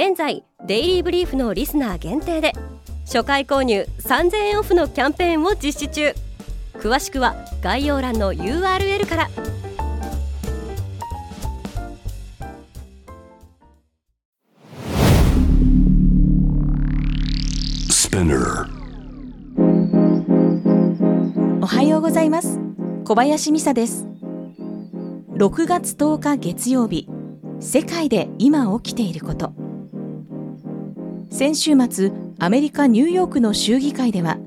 現在デイリーブリーフのリスナー限定で初回購入3000円オフのキャンペーンを実施中。詳しくは概要欄の URL から。おはようございます。小林美沙です。6月10日月曜日世界で今起きていること先週末アメリカ・ニューヨークの州議会では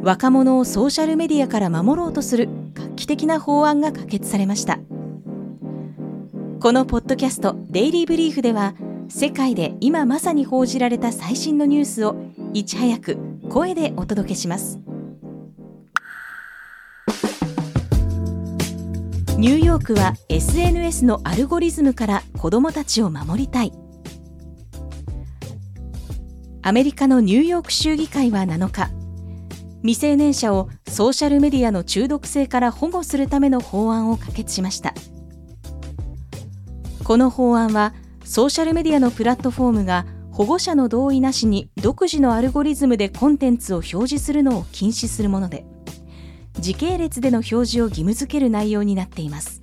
若者をソーシャルメディアから守ろうとする画期的な法案が可決されました。このポッドキャスト「デイリー・ブリーフ」では世界で今まさに報じられた最新のニュースをいち早く声でお届けします。ニューヨークは SNS のアルゴリズムから子どもたちを守りたい。アメリカのニューヨーク州議会は7日未成年者をソーシャルメディアの中毒性から保護するための法案を可決しました。この法案はソーシャルメディアのプラットフォームが保護者の同意なしに独自のアルゴリズムでコンテンツを表示するのを禁止するもので時系列での表示を義務付ける内容になっています。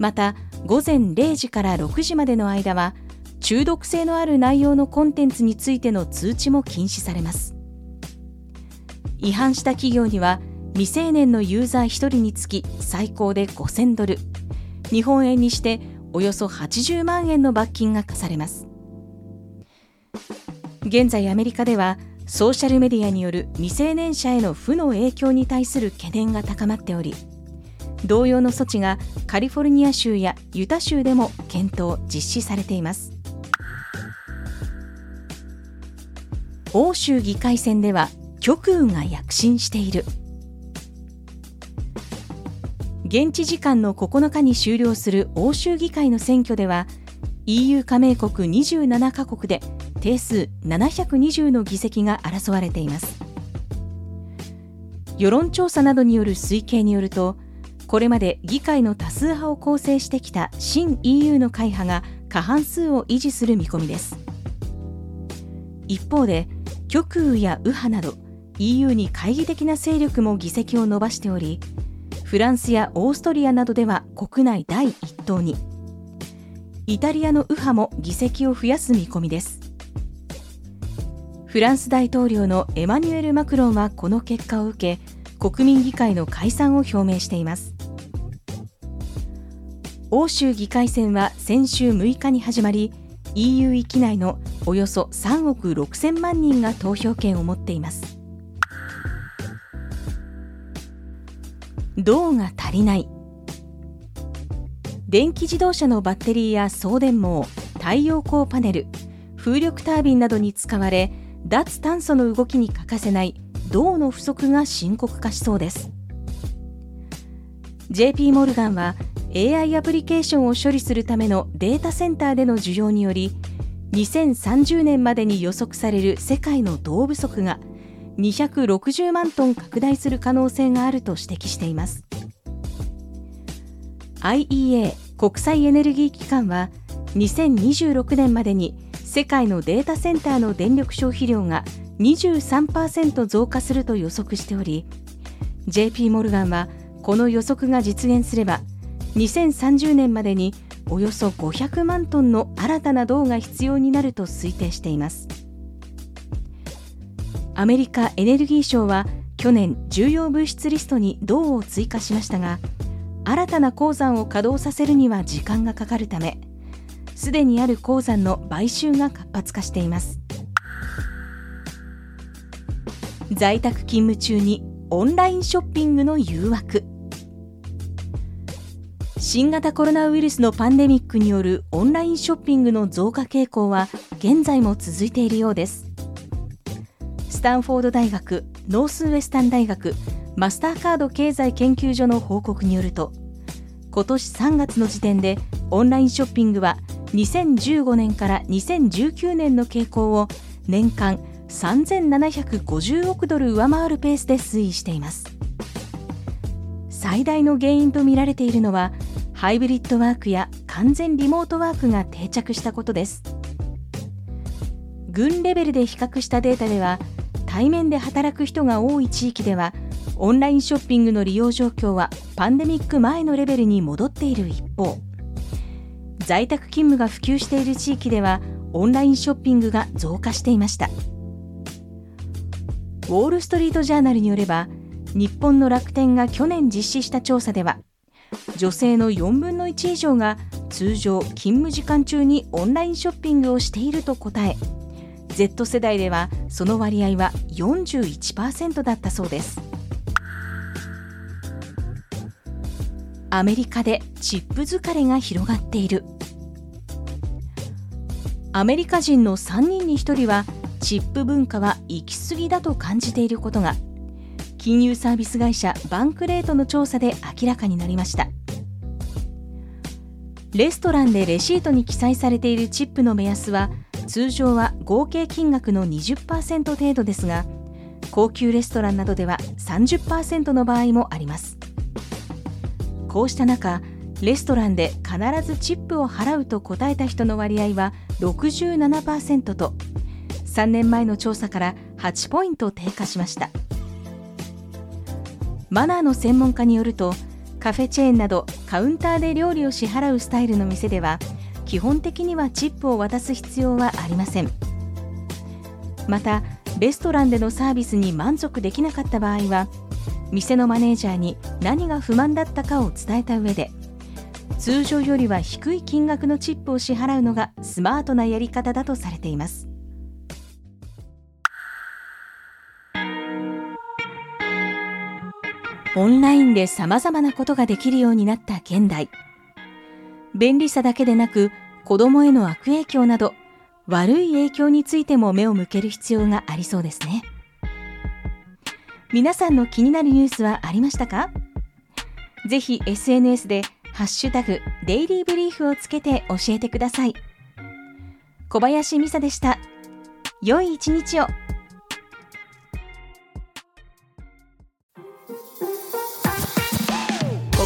また午前0時から6時までの間は中毒性のある内容のコンテンツについての通知も禁止されます。違反した企業には未成年のユーザー1人につき最高で5000ドル。日本円にしておよそ80万円の罰金が課されます。現在アメリカではソーシャルメディアによる未成年者への負の影響に対する懸念が高まっており同様の措置がカリフォルニア州やユタ州でも検討実施されています。欧州議会選では極右が躍進している。現地時間の9日に終了する欧州議会の選挙では EU 加盟国27カ国で定数720の議席が争われています。世論調査などによる推計によるとこれまで議会の多数派を構成してきた新 EU の会派が過半数を維持する見込みです。一方で極右や右派など EU に懐疑的な勢力も議席を伸ばしておりフランスやオーストリアなどでは国内第一党に。イタリアの右派も議席を増やす見込みです。フランス大統領のエマニュエル・マクロンはこの結果を受け国民議会の解散を表明しています。欧州議会選は先週6日に始まり EU 域内のおよそ3億6000万人が投票権を持っています。銅が足りない。電気自動車のバッテリーや送電網太陽光パネル風力タービンなどに使われ脱炭素の動きに欠かせない銅の不足が深刻化しそうです。JP モルガンは AI アプリケーションを処理するためのデータセンターでの需要により2030年までに予測される世界の銅不足が260万トン拡大する可能性があると指摘しています。IEA 国際エネルギー機関は2026年までに世界のデータセンターの電力消費量が23%増加すると予測しており JP モルガンはこの予測が実現すれば2030年までにおよそ500万トンの新たな銅が必要になると推定しています。アメリカエネルギー省は去年重要物質リストに銅を追加しましたが新たな鉱山を稼働させるには時間がかかるためすでにある鉱山の買収が活発化しています。在宅勤務中にオンラインショッピングの誘惑。新型コロナウイルスのパンデミックによるオンラインショッピングの増加傾向は現在も続いているようです。スタンフォード大学ノースウエスタン大学マスターカード経済研究所の報告によると今年3月の時点でオンラインショッピングは2015年から2019年の傾向を年間3750億ドル上回るペースで推移しています。最大の原因とみられているのはハイブリッドワークや完全リモートワークが定着したことです。軍レベルで比較したデータでは対面で働く人が多い地域ではオンラインショッピングの利用状況はパンデミック前のレベルに戻っている一方在宅勤務が普及している地域ではオンラインショッピングが増加していました。ウォール・ストリート・ジャーナルによれば日本の楽天が去年実施した調査では女性の4分の1以上が通常勤務時間中にオンラインショッピングをしていると答え Z 世代ではその割合は41%だったそうです。アメリカでチップ疲れが広がっている。アメリカ人の3人に1人はチップ文化は行き過ぎだと感じていることが。金融サービス会社バンクレートの調査で明らかになりました。レストランでレシートに記載されているチップの目安は通常は合計金額の20%程度ですが高級レストランなどでは30%の場合もあります。こうした中レストランで必ずチップを払うと答えた人の割合は67%と3年前の調査から8ポイント低下しました。マナーの専門家によるとカフェチェーンなどカウンターで料理を支払うスタイルの店では基本的にはチップを渡す必要はありません。またレストランでのサービスに満足できなかった場合は店のマネージャーに何が不満だったかを伝えた上で通常よりは低い金額のチップを支払うのがスマートなやり方だとされています。オンラインで様々なことができるようになった現代。便利さだけでなく子供への悪影響など悪い影響についても目を向ける必要がありそうですね。皆さんの気になるニュースはありましたか？ぜひ SNS でハッシュタグデイリーブリーフをつけて教えてください。小林美沙でした。良い一日を。